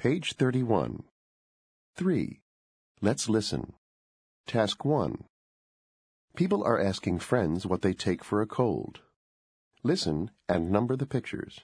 Page 31. 3. Let's listen. Task 1. People are asking friends what they take for a cold. Listen and number the pictures.